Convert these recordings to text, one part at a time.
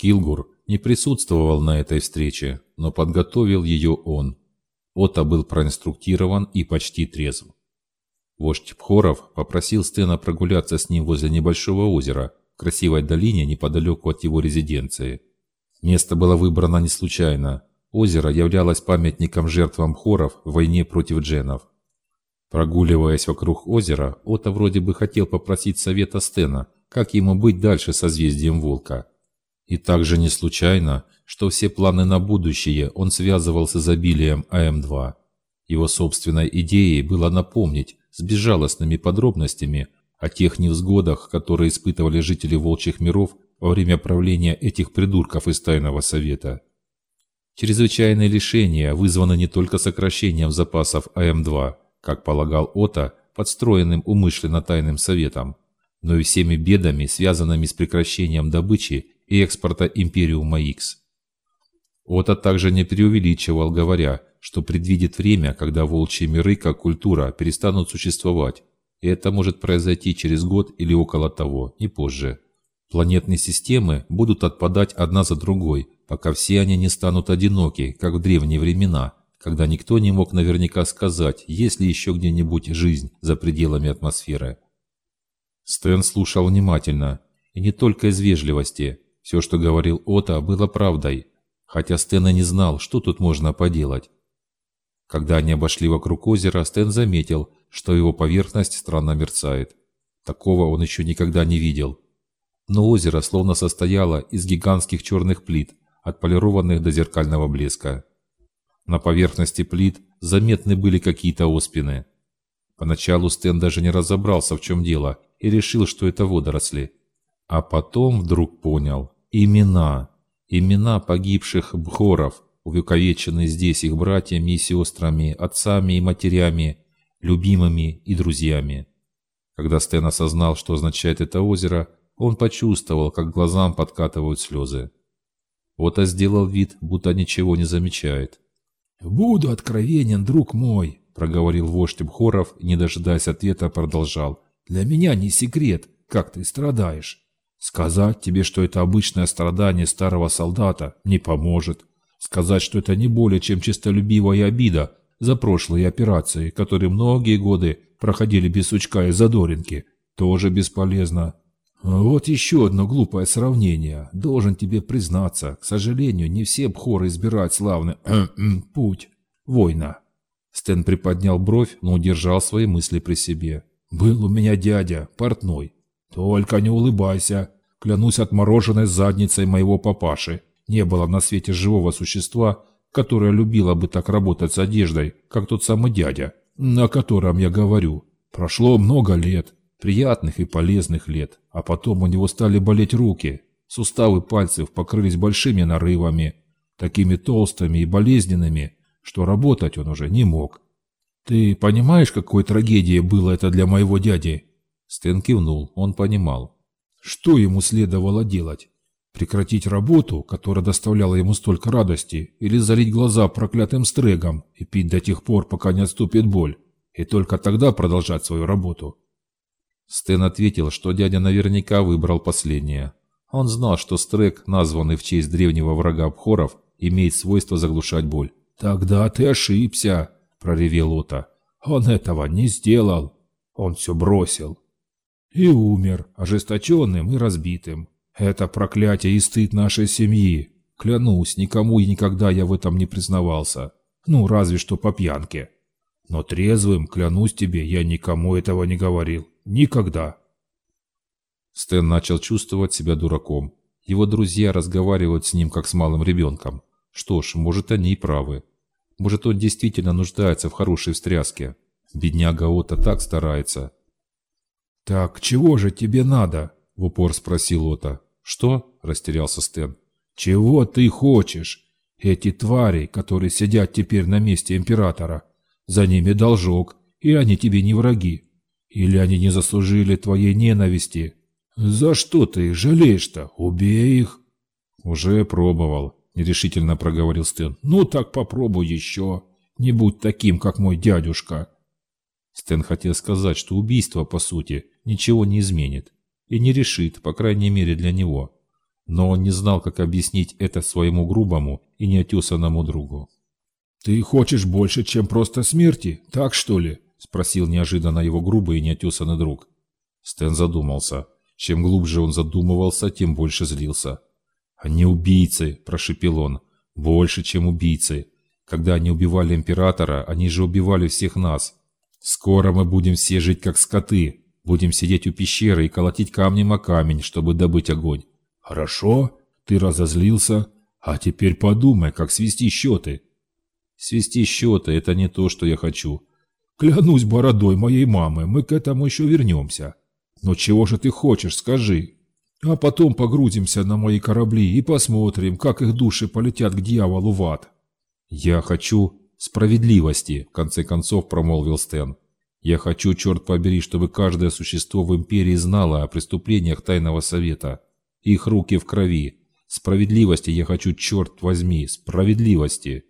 Килгур не присутствовал на этой встрече, но подготовил ее он. Ота был проинструктирован и почти трезв. Вождь Пхоров попросил Стена прогуляться с ним возле небольшого озера, в красивой долине неподалеку от его резиденции. Место было выбрано не случайно. Озеро являлось памятником жертвам хоров в войне против дженов. Прогуливаясь вокруг озера, Ота вроде бы хотел попросить совета Стена, как ему быть дальше созвездием Волка. И также не случайно, что все планы на будущее он связывал с изобилием АМ-2. Его собственной идеей было напомнить с безжалостными подробностями о тех невзгодах, которые испытывали жители волчьих миров во время правления этих придурков из Тайного Совета. Чрезвычайные лишения вызваны не только сокращением запасов АМ-2, как полагал Ота, подстроенным умышленно Тайным Советом, но и всеми бедами, связанными с прекращением добычи и экспорта Империума X. Ота также не преувеличивал, говоря, что предвидит время, когда волчьи миры как культура перестанут существовать, и это может произойти через год или около того, не позже. Планетные системы будут отпадать одна за другой, пока все они не станут одиноки, как в древние времена, когда никто не мог наверняка сказать, есть ли еще где-нибудь жизнь за пределами атмосферы. Стэн слушал внимательно, и не только из вежливости. Все, что говорил Ота, было правдой, хотя Стэн и не знал, что тут можно поделать. Когда они обошли вокруг озера, Стэн заметил, что его поверхность странно мерцает. Такого он еще никогда не видел. Но озеро словно состояло из гигантских черных плит, отполированных до зеркального блеска. На поверхности плит заметны были какие-то оспины. Поначалу Стэн даже не разобрался, в чем дело, и решил, что это водоросли. А потом вдруг понял. Имена. Имена погибших бхоров, увековечены здесь их братьями и сестрами, отцами и матерями, любимыми и друзьями. Когда Стэн осознал, что означает это озеро, он почувствовал, как глазам подкатывают слезы. Ота сделал вид, будто ничего не замечает. «Буду откровенен, друг мой», — проговорил вождь Бхоров и, не дожидаясь ответа, продолжал. «Для меня не секрет, как ты страдаешь. Сказать тебе, что это обычное страдание старого солдата, не поможет. Сказать, что это не более чем чистолюбивая обида за прошлые операции, которые многие годы проходили без сучка и задоринки, тоже бесполезно. Вот еще одно глупое сравнение. Должен тебе признаться, к сожалению, не все бхоры избирают славный путь. Война. Стэн приподнял бровь, но удержал свои мысли при себе. Был у меня дядя, портной. Только не улыбайся. Клянусь отмороженной задницей моего папаши. Не было на свете живого существа, которое любило бы так работать с одеждой, как тот самый дядя, о котором я говорю. Прошло много лет, приятных и полезных лет, а потом у него стали болеть руки. Суставы пальцев покрылись большими нарывами, такими толстыми и болезненными, что работать он уже не мог. Ты понимаешь, какой трагедией было это для моего дяди? Стэн кивнул, он понимал. Что ему следовало делать? Прекратить работу, которая доставляла ему столько радости, или залить глаза проклятым стрегом и пить до тех пор, пока не отступит боль, и только тогда продолжать свою работу? Стэн ответил, что дядя наверняка выбрал последнее. Он знал, что стрэг, названный в честь древнего врага Абхоров, имеет свойство заглушать боль. «Тогда ты ошибся», – проревел Ота. «Он этого не сделал. Он все бросил. И умер, ожесточенным и разбитым. Это проклятие и стыд нашей семьи. Клянусь, никому и никогда я в этом не признавался. Ну, разве что по пьянке. Но трезвым, клянусь тебе, я никому этого не говорил. Никогда. Стэн начал чувствовать себя дураком. Его друзья разговаривают с ним как с малым ребенком. Что ж, может, они и правы. Может, он действительно нуждается в хорошей встряске. Бедняга Ота так старается. «Так чего же тебе надо?» – в упор спросил Ота. «Что?» – растерялся Стэн. «Чего ты хочешь? Эти твари, которые сидят теперь на месте императора, за ними должок, и они тебе не враги. Или они не заслужили твоей ненависти? За что ты их жалеешь-то? Убей их!» «Уже пробовал», – нерешительно проговорил Стэн. «Ну так попробуй еще. Не будь таким, как мой дядюшка». Стэн хотел сказать, что убийство, по сути, ничего не изменит и не решит, по крайней мере для него. но он не знал, как объяснить это своему грубому и неотесанному другу. «Ты хочешь больше, чем просто смерти, так что ли?» – спросил неожиданно его грубый и неотесанный друг. Стэн задумался. Чем глубже он задумывался, тем больше злился. «Они убийцы!» – прошепел он. «Больше, чем убийцы. Когда они убивали императора, они же убивали всех нас. Скоро мы будем все жить как скоты. Будем сидеть у пещеры и колотить камнем о камень, чтобы добыть огонь. Хорошо, ты разозлился. А теперь подумай, как свести счеты. Свести счеты – это не то, что я хочу. Клянусь бородой моей мамы, мы к этому еще вернемся. Но чего же ты хочешь, скажи. А потом погрузимся на мои корабли и посмотрим, как их души полетят к дьяволу в ад. Я хочу справедливости, в конце концов промолвил Стэн. Я хочу, черт побери, чтобы каждое существо в Империи знало о преступлениях Тайного Совета. Их руки в крови. Справедливости я хочу, черт возьми, справедливости.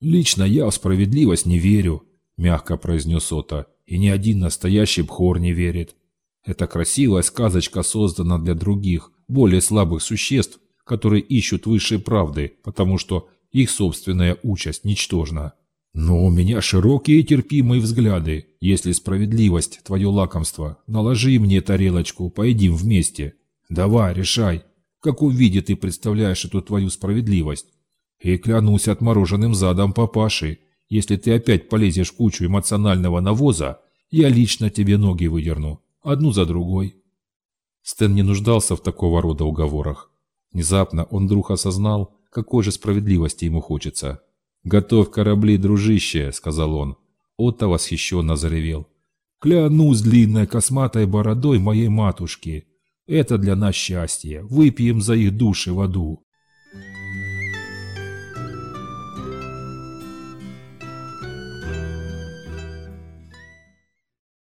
Лично я в справедливость не верю, мягко произнес Ота. И ни один настоящий бхор не верит. Эта красивая сказочка создана для других, более слабых существ, которые ищут высшей правды, потому что их собственная участь ничтожна. Но у меня широкие и терпимые взгляды. Если справедливость – твое лакомство, наложи мне тарелочку, поедим вместе. Давай, решай, в каком виде ты представляешь эту твою справедливость. И клянусь отмороженным задом папаши, если ты опять полезешь в кучу эмоционального навоза, я лично тебе ноги выдерну, одну за другой. Стэн не нуждался в такого рода уговорах. Внезапно он вдруг осознал, какой же справедливости ему хочется. «Готовь корабли, дружище», — сказал он. Отто восхищенно заревел. «Клянусь длинной косматой бородой моей матушки. Это для нас счастье. Выпьем за их души в аду».